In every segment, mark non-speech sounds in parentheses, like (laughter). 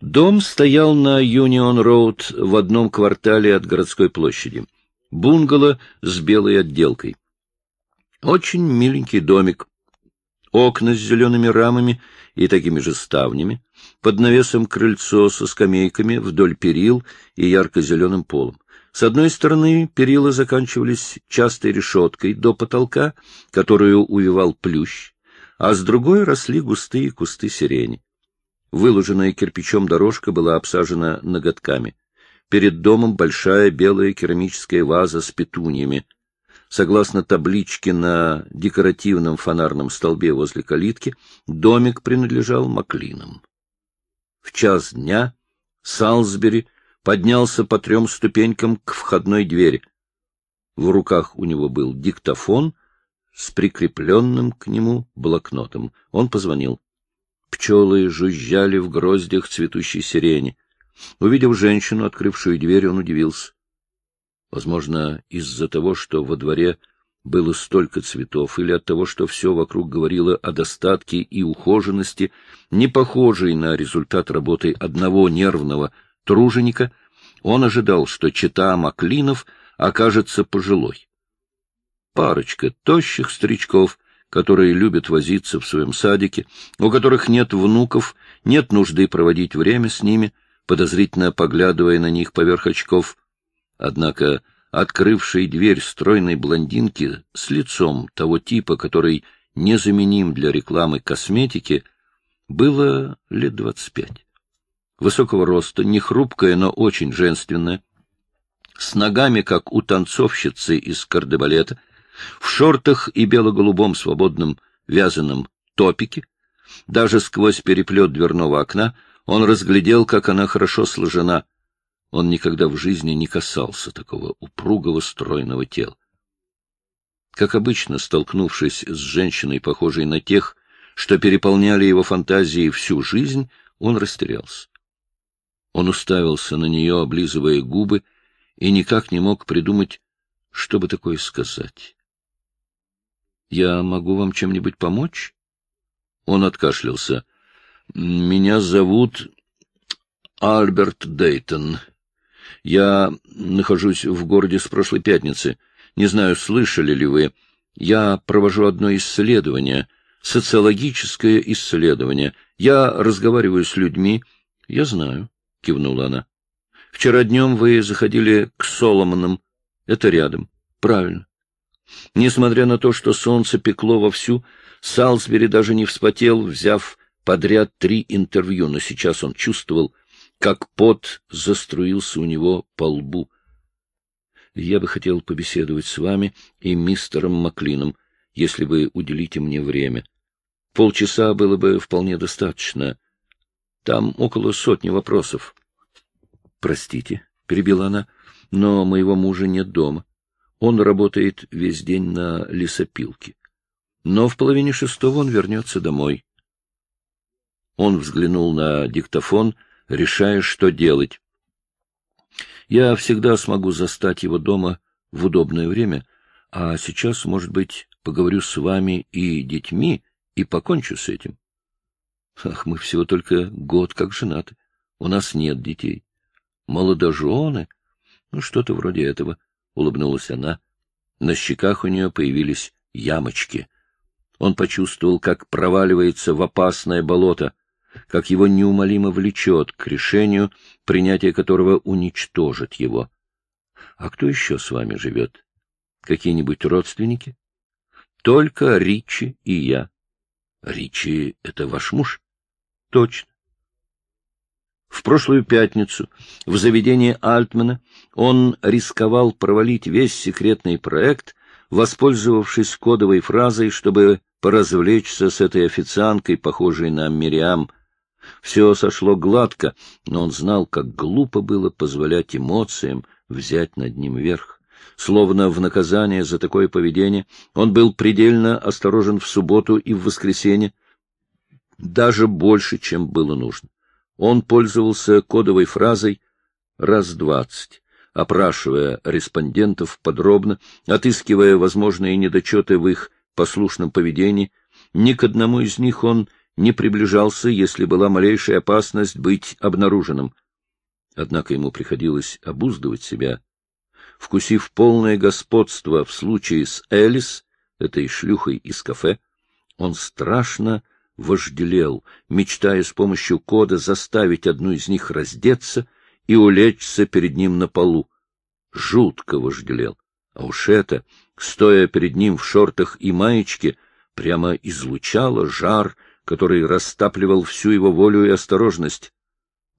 Дом стоял на Юнион-Роуд в одном квартале от городской площади. Бунгало с белой отделкой. Очень миленький домик. Окна с зелеными рамами и такими же ставнями. Под навесом крыльцо со скамейками вдоль перил и ярко-зеленым полом. С одной стороны перила заканчивались частой решеткой до потолка, которую увивал плющ, а с другой росли густые кусты сирени. Выложенная кирпичом дорожка была обсажена ноготками. Перед домом большая белая керамическая ваза с петуньями. Согласно табличке на декоративном фонарном столбе возле калитки, домик принадлежал Маклинам. В час дня Салсбери поднялся по трем ступенькам к входной двери. В руках у него был диктофон с прикрепленным к нему блокнотом. Он позвонил. Пчелы жужжали в гроздях цветущей сирени. Увидев женщину, открывшую дверь, он удивился. Возможно, из-за того, что во дворе было столько цветов, или от того, что все вокруг говорило о достатке и ухоженности, не похожей на результат работы одного нервного труженика, он ожидал, что чита Маклинов окажется пожилой. Парочка тощих старичков которые любят возиться в своем садике, у которых нет внуков, нет нужды проводить время с ними, подозрительно поглядывая на них поверх очков. Однако открывшей дверь стройной блондинки с лицом того типа, который незаменим для рекламы косметики, было лет двадцать пять. Высокого роста, не хрупкая, но очень женственная, с ногами, как у танцовщицы из кардебалета, в шортах и бело-голубом свободном вязаном топике, даже сквозь переплет дверного окна, он разглядел, как она хорошо сложена. Он никогда в жизни не касался такого упругого стройного тела. Как обычно, столкнувшись с женщиной, похожей на тех, что переполняли его фантазии всю жизнь, он растерялся. Он уставился на нее, облизывая губы, и никак не мог придумать, что бы такое сказать. Я могу вам чем-нибудь помочь? Он откашлялся. Меня зовут Альберт Дейтон. Я нахожусь в городе с прошлой пятницы. Не знаю, слышали ли вы. Я провожу одно исследование, социологическое исследование. Я разговариваю с людьми. Я знаю, — кивнула она. Вчера днем вы заходили к Соломонам. Это рядом. Правильно. Несмотря на то, что солнце пекло вовсю, Салсбери даже не вспотел, взяв подряд три интервью, но сейчас он чувствовал, как пот заструился у него по лбу. Я бы хотел побеседовать с вами и мистером Маклином, если вы уделите мне время. Полчаса было бы вполне достаточно. Там около сотни вопросов. — Простите, — перебила она, — но моего мужа нет дома. Он работает весь день на лесопилке. Но в половине шестого он вернется домой. Он взглянул на диктофон, решая, что делать. Я всегда смогу застать его дома в удобное время, а сейчас, может быть, поговорю с вами и детьми и покончу с этим. Ах, мы всего только год как женаты. У нас нет детей. Молодожены? Ну, что-то вроде этого улыбнулась она. На щеках у нее появились ямочки. Он почувствовал, как проваливается в опасное болото, как его неумолимо влечет к решению, принятие которого уничтожит его. А кто еще с вами живет? Какие-нибудь родственники? Только Ричи и я. Ричи — это ваш муж? Точно. В прошлую пятницу в заведении Альтмана он рисковал провалить весь секретный проект, воспользовавшись кодовой фразой, чтобы поразвлечься с этой официанткой, похожей на Мириам. Все сошло гладко, но он знал, как глупо было позволять эмоциям взять над ним верх. Словно в наказание за такое поведение он был предельно осторожен в субботу и в воскресенье, даже больше, чем было нужно. Он пользовался кодовой фразой раз двадцать, опрашивая респондентов подробно, отыскивая возможные недочеты в их послушном поведении. Ни к одному из них он не приближался, если была малейшая опасность быть обнаруженным. Однако ему приходилось обуздывать себя. Вкусив полное господство в случае с Элис, этой шлюхой из кафе, он страшно вожделел, мечтая с помощью кода заставить одну из них раздеться и улечься перед ним на полу. Жутко вожделел. А уж это, стоя перед ним в шортах и маечке, прямо излучало жар, который растапливал всю его волю и осторожность.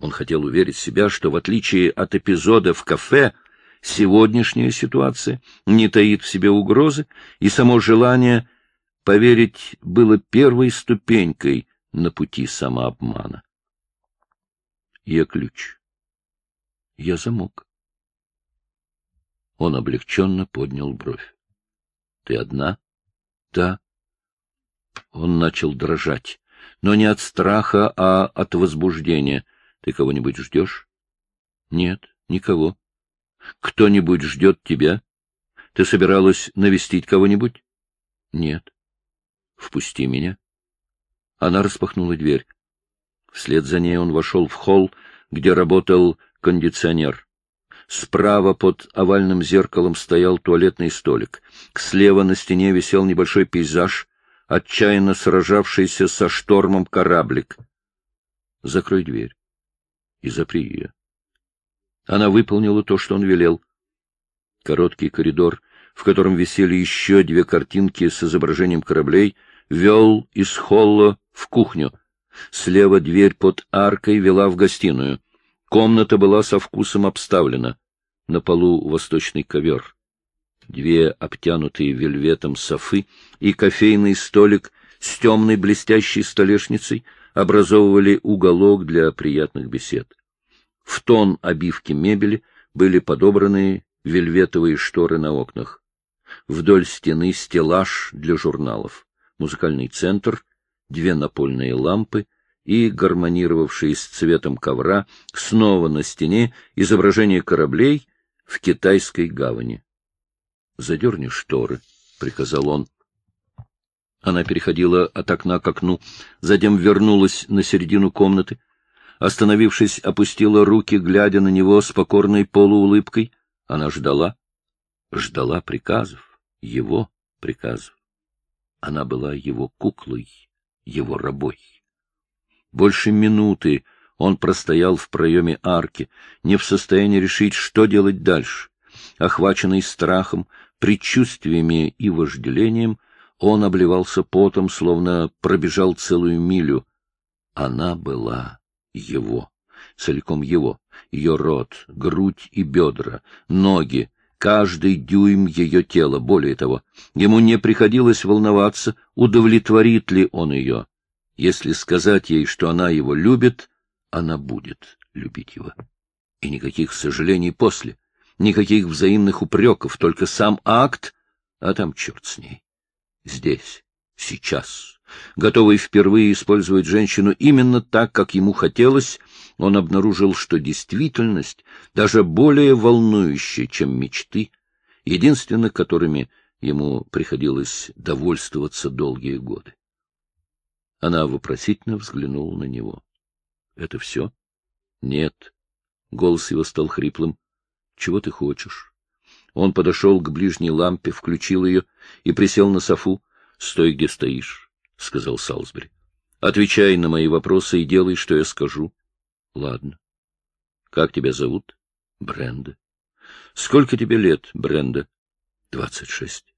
Он хотел уверить себя, что, в отличие от эпизода в кафе, сегодняшняя ситуация не таит в себе угрозы, и само желание поверить было первой ступенькой на пути самообмана. Я ключ. Я замок. Он облегченно поднял бровь. — Ты одна? — Да. Он начал дрожать, но не от страха, а от возбуждения. — Ты кого-нибудь ждешь? — Нет, никого. — Кто-нибудь ждет тебя? Ты собиралась навестить кого-нибудь? — Нет. — Впусти меня. Она распахнула дверь. Вслед за ней он вошел в холл, где работал кондиционер. Справа под овальным зеркалом стоял туалетный столик. Слева на стене висел небольшой пейзаж, отчаянно сражавшийся со штормом кораблик. Закрой дверь и запри ее. Она выполнила то, что он велел. Короткий коридор, в котором висели еще две картинки с изображением кораблей, вел из холла в кухню. Слева дверь под аркой вела в гостиную. Комната была со вкусом обставлена. На полу восточный ковер. Две обтянутые вельветом софы и кофейный столик с темной блестящей столешницей образовывали уголок для приятных бесед. В тон обивки мебели были подобраны вельветовые шторы на окнах. Вдоль стены стеллаж для журналов, музыкальный центр, две напольные лампы — и гармонировавшие с цветом ковра, снова на стене изображение кораблей в китайской гавани. — Задерни шторы, — приказал он. Она переходила от окна к окну, затем вернулась на середину комнаты. Остановившись, опустила руки, глядя на него с покорной полуулыбкой. Она ждала, ждала приказов, его приказов. Она была его куклой, его рабой. Больше минуты он простоял в проеме арки, не в состоянии решить, что делать дальше. Охваченный страхом, предчувствиями и вожделением, он обливался потом, словно пробежал целую милю. Она была его, целиком его, ее рот, грудь и бедра, ноги, каждый дюйм ее тела. Более того, ему не приходилось волноваться, удовлетворит ли он ее. Если сказать ей, что она его любит, она будет любить его. И никаких сожалений после, никаких взаимных упреков, только сам акт, а там черт с ней. Здесь, сейчас, готовый впервые использовать женщину именно так, как ему хотелось, он обнаружил, что действительность даже более волнующая, чем мечты, единственно которыми ему приходилось довольствоваться долгие годы. Она вопросительно взглянула на него. — Это все? — Нет. Голос его стал хриплым. — Чего ты хочешь? Он подошел к ближней лампе, включил ее и присел на софу. — Стой, где стоишь, — сказал Салсбери. — Отвечай на мои вопросы и делай, что я скажу. — Ладно. — Как тебя зовут? — Бренда. — Сколько тебе лет, Бренда? — Двадцать шесть.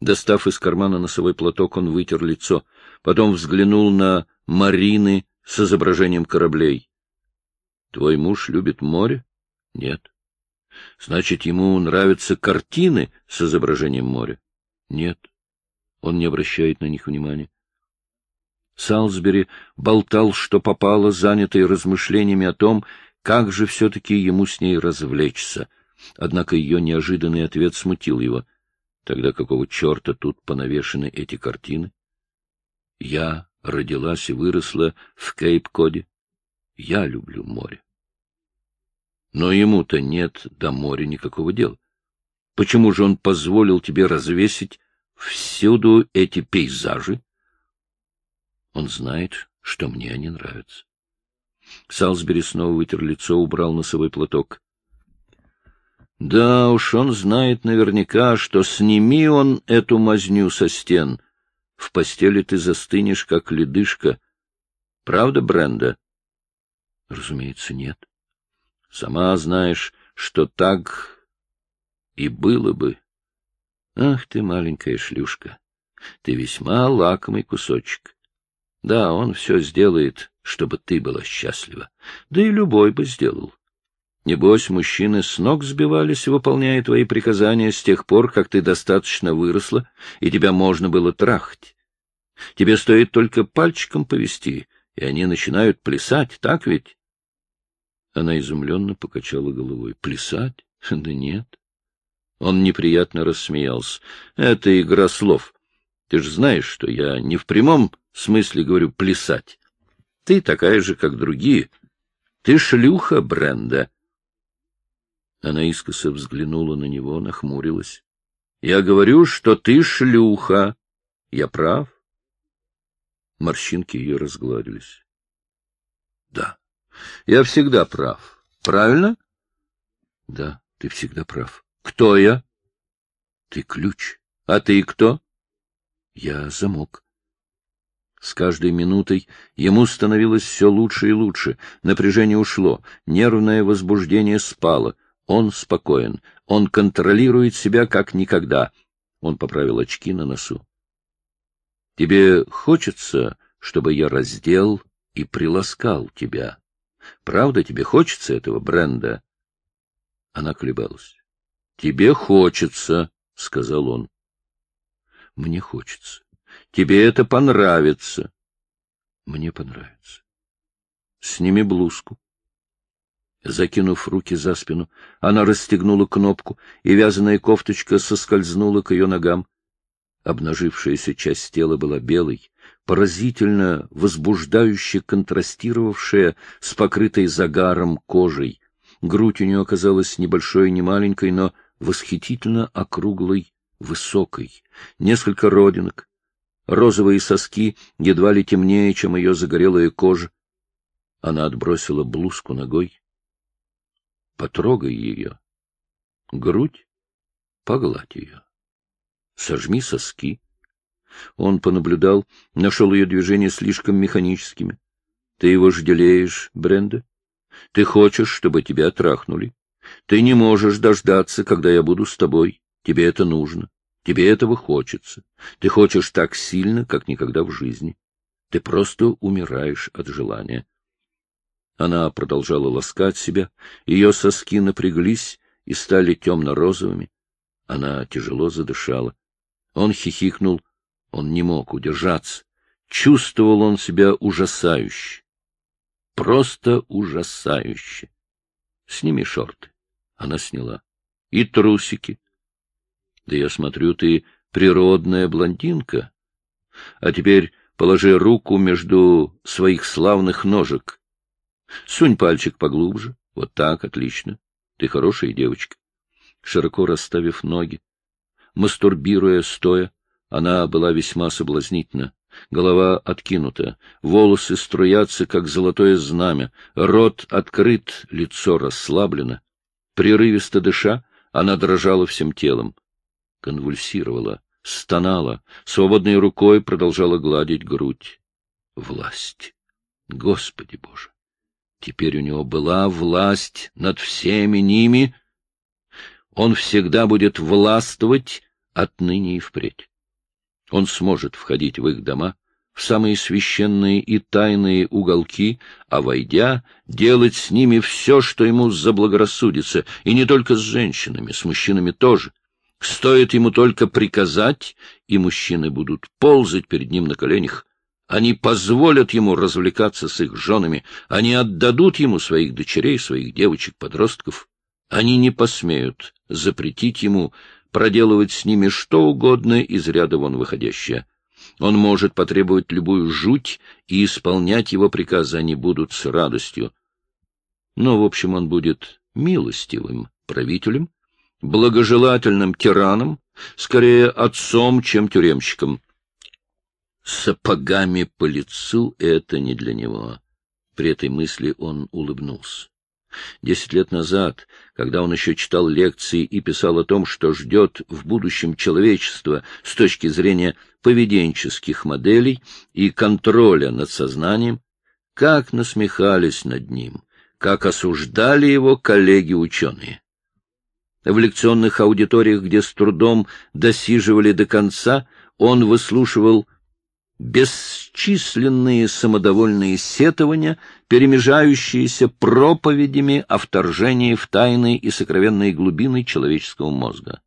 Достав из кармана носовой платок, он вытер лицо, потом взглянул на марины с изображением кораблей. — Твой муж любит море? — Нет. — Значит, ему нравятся картины с изображением моря? — Нет. Он не обращает на них внимания. Салсбери болтал, что попало, занятый размышлениями о том, как же все-таки ему с ней развлечься. Однако ее неожиданный ответ смутил его — Тогда какого черта тут понавешены эти картины? Я родилась и выросла в Кейп-Коде. Я люблю море. Но ему-то нет до моря никакого дела. Почему же он позволил тебе развесить всюду эти пейзажи? Он знает, что мне они нравятся. Салсбери снова вытер лицо, убрал носовой платок. Да уж, он знает наверняка, что сними он эту мазню со стен. В постели ты застынешь, как ледышка. Правда, Бренда? Разумеется, нет. Сама знаешь, что так и было бы. Ах ты, маленькая шлюшка, ты весьма лакомый кусочек. Да, он все сделает, чтобы ты была счастлива. Да и любой бы сделал. Небось, мужчины с ног сбивались, выполняя твои приказания с тех пор, как ты достаточно выросла, и тебя можно было трахать. Тебе стоит только пальчиком повести, и они начинают плясать, так ведь? Она изумленно покачала головой. Плясать? (laughs) Да нет. Он неприятно рассмеялся. Это игра слов. Ты же знаешь, что я не в прямом смысле говорю плясать. Ты такая же, как другие. Ты шлюха Бренда. Она искоса взглянула на него, нахмурилась. — Я говорю, что ты шлюха. Я прав? Морщинки ее разгладились. — Да, я всегда прав. Правильно? — Да, ты всегда прав. — Кто я? — Ты ключ. А ты кто? — Я замок. С каждой минутой ему становилось все лучше и лучше. Напряжение ушло, нервное возбуждение спало — он спокоен. Он контролирует себя как никогда. Он поправил очки на носу. — Тебе хочется, чтобы я раздел и приласкал тебя? Правда тебе хочется этого, Бренда? Она колебалась. — Тебе хочется, — сказал он. — Мне хочется. Тебе это понравится. — Мне понравится. — Сними блузку. Закинув руки за спину, она расстегнула кнопку, и вязаная кофточка соскользнула к ее ногам. Обнажившаяся часть тела была белой, поразительно возбуждающе контрастировавшая с покрытой загаром кожей. Грудь у нее оказалась небольшой не маленькой, но восхитительно округлой, высокой. Несколько родинок, розовые соски едва ли темнее, чем ее загорелая кожа. Она отбросила блузку ногой Потрогай ее. Грудь — погладь ее. Сожми соски. Он понаблюдал, нашел ее движения слишком механическими. Ты его жалеешь, Бренда? Ты хочешь, чтобы тебя трахнули? Ты не можешь дождаться, когда я буду с тобой. Тебе это нужно. Тебе этого хочется. Ты хочешь так сильно, как никогда в жизни. Ты просто умираешь от желания. Она продолжала ласкать себя, ее соски напряглись и стали темно-розовыми. Она тяжело задышала. Он хихикнул, он не мог удержаться. Чувствовал он себя ужасающе. Просто ужасающе. Сними шорты. Она сняла. И трусики. Да я смотрю, ты природная блондинка. А теперь положи руку между своих славных ножек Сунь пальчик поглубже. Вот так, отлично. Ты хорошая девочка. Широко расставив ноги, мастурбируя стоя, она была весьма соблазнительна. Голова откинута, волосы струятся, как золотое знамя, рот открыт, лицо расслаблено. Прерывисто дыша, она дрожала всем телом. Конвульсировала, стонала, свободной рукой продолжала гладить грудь. Власть! Господи Боже! Теперь у него была власть над всеми ними. Он всегда будет властвовать отныне и впредь. Он сможет входить в их дома, в самые священные и тайные уголки, а, войдя, делать с ними все, что ему заблагорассудится, и не только с женщинами, с мужчинами тоже. Стоит ему только приказать, и мужчины будут ползать перед ним на коленях, они позволят ему развлекаться с их женами, они отдадут ему своих дочерей, своих девочек-подростков. Они не посмеют запретить ему проделывать с ними что угодно из ряда вон выходящее. Он может потребовать любую жуть, и исполнять его приказы они будут с радостью. Но, в общем, он будет милостивым правителем, благожелательным тираном, скорее отцом, чем тюремщиком. Сапогами по лицу — это не для него. При этой мысли он улыбнулся. Десять лет назад, когда он еще читал лекции и писал о том, что ждет в будущем человечество с точки зрения поведенческих моделей и контроля над сознанием, как насмехались над ним, как осуждали его коллеги-ученые. В лекционных аудиториях, где с трудом досиживали до конца, он выслушивал бесчисленные самодовольные сетования, перемежающиеся проповедями о вторжении в тайные и сокровенные глубины человеческого мозга.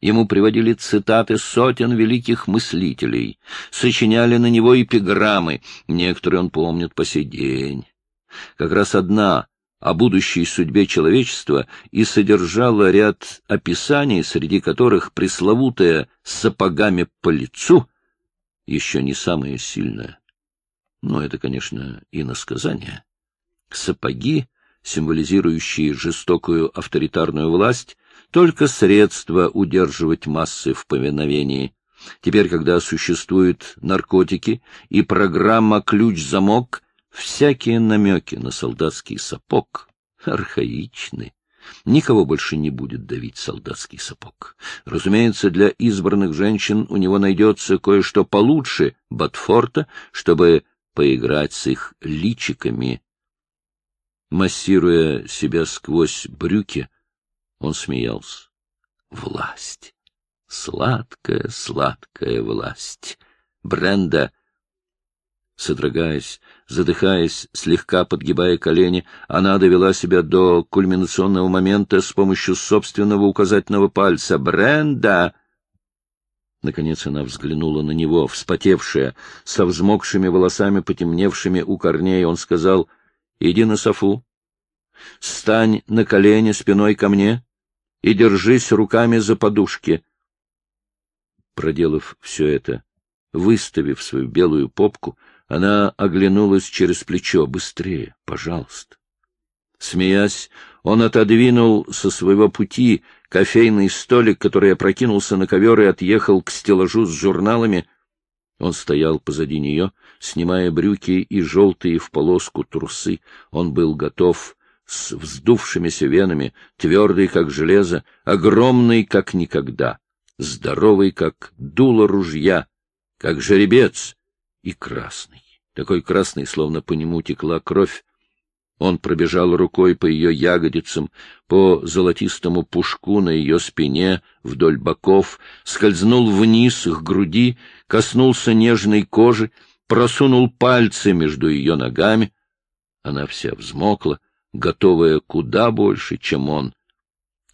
Ему приводили цитаты сотен великих мыслителей, сочиняли на него эпиграммы, некоторые он помнит по сей день. Как раз одна о будущей судьбе человечества и содержала ряд описаний, среди которых пресловутая «сапогами по лицу» еще не самое сильное. Но это, конечно, и насказание. Сапоги, символизирующие жестокую авторитарную власть, только средство удерживать массы в повиновении. Теперь, когда существуют наркотики и программа «Ключ-замок», всякие намеки на солдатский сапог архаичны. Никого больше не будет давить солдатский сапог. Разумеется, для избранных женщин у него найдется кое-что получше Батфорта, чтобы поиграть с их личиками. Массируя себя сквозь брюки, он смеялся. Власть. Сладкая, сладкая власть. Бренда Содрогаясь, задыхаясь, слегка подгибая колени, она довела себя до кульминационного момента с помощью собственного указательного пальца. «Бренда!» Наконец она взглянула на него, вспотевшая, со взмокшими волосами, потемневшими у корней. Он сказал, «Иди на софу, стань на колени спиной ко мне и держись руками за подушки». Проделав все это, выставив свою белую попку, она оглянулась через плечо. «Быстрее, пожалуйста». Смеясь, он отодвинул со своего пути кофейный столик, который опрокинулся на ковер и отъехал к стеллажу с журналами. Он стоял позади нее, снимая брюки и желтые в полоску трусы. Он был готов с вздувшимися венами, твердый, как железо, огромный, как никогда, здоровый, как дуло ружья, как жеребец, и красный, такой красный, словно по нему текла кровь. Он пробежал рукой по ее ягодицам, по золотистому пушку на ее спине, вдоль боков, скользнул вниз к груди, коснулся нежной кожи, просунул пальцы между ее ногами. Она вся взмокла, готовая куда больше, чем он.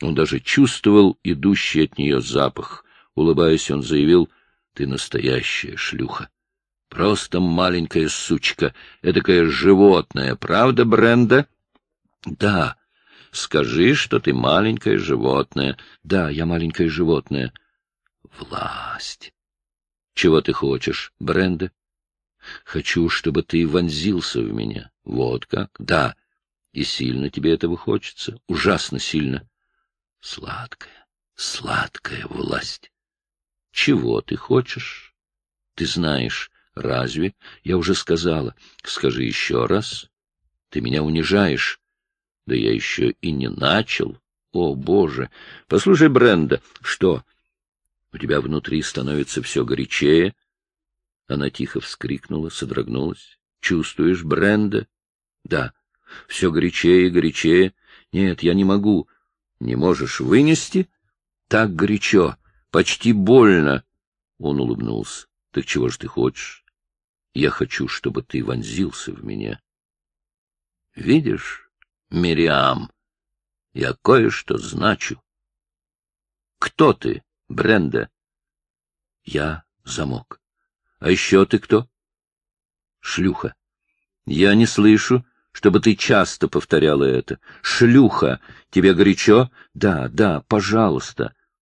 Он даже чувствовал идущий от нее запах. Улыбаясь, он заявил, — Ты настоящая шлюха. Просто маленькая сучка, эдакое животное, правда, Бренда? Да. Скажи, что ты маленькое животное. Да, я маленькое животное. Власть. Чего ты хочешь, Бренда? Хочу, чтобы ты вонзился в меня. Вот как? Да. И сильно тебе этого хочется? Ужасно сильно. Сладкая, сладкая власть. Чего ты хочешь? Ты знаешь, Разве? Я уже сказала. Скажи еще раз. Ты меня унижаешь. Да я еще и не начал. О, Боже! Послушай, Бренда, что? У тебя внутри становится все горячее. Она тихо вскрикнула, содрогнулась. Чувствуешь, Бренда? Да. Все горячее и горячее. Нет, я не могу. Не можешь вынести? Так горячо, почти больно. Он улыбнулся. Так чего ж ты хочешь? Я хочу, чтобы ты вонзился в меня. Видишь, Мириам, я кое-что значу. Кто ты, Бренда? Я замок. А еще ты кто? Шлюха. Я не слышу, чтобы ты часто повторяла это. Шлюха. Тебе горячо? Да, да, пожалуйста.